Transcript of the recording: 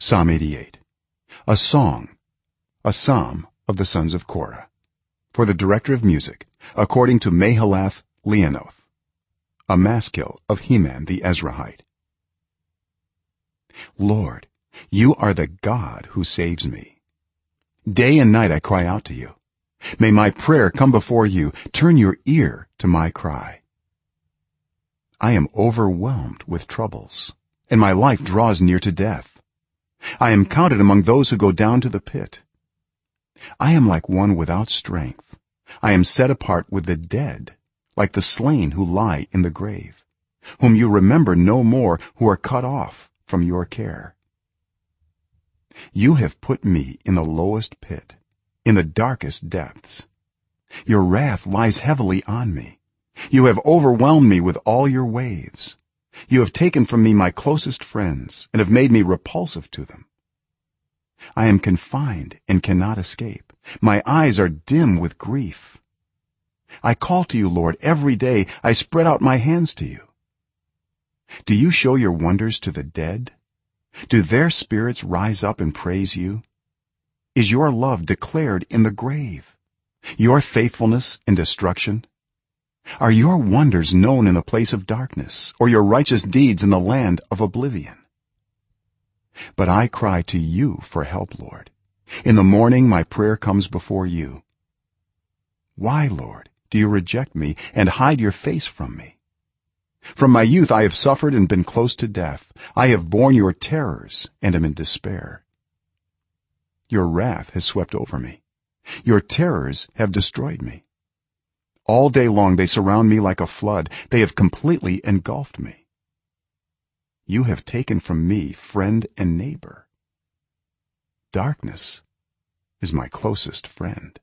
psalm 88 a song a psalm of the sons of korah. For the director of music according to mahalath leannoth a maskil of heman the ezrahite. Lord you are the god who saves me. Day and night i cry out to you. May my prayer come before you. Turn your ear to my cry. I am overwhelmed with troubles and my life draws near to death i am counted among those who go down to the pit. I am like one without strength. I am set apart with the dead like the slain who lie in the grave whom you remember no more who are cut off from your care. You have put me in the lowest pit in the darkest depths. Your wrath lies heavily on me. You have overwhelmed me with all your waves you have taken from me my closest friends and have made me repulsive to them. I am confined and cannot escape. My eyes are dim with grief. I call to you lord every day i spread out my hands to you. Do you show your wonders to the dead? Do their spirits rise up and praise you? Is your love declared in the grave? Your faithfulness in destruction are your wonders known in the place of darkness or your righteous deeds in the land of oblivion? But i cry to you for help lord. In the morning my prayer comes before you. Why lord do you reject me and hide your face from me? From my youth i have suffered and been close to death. I have borne your terrors and am in despair. Your wrath has swept over me. Your terrors have destroyed me all day long they surround me like a flood. They have completely engulfed me. You have taken from me friend and neighbor. Darkness is my closest friend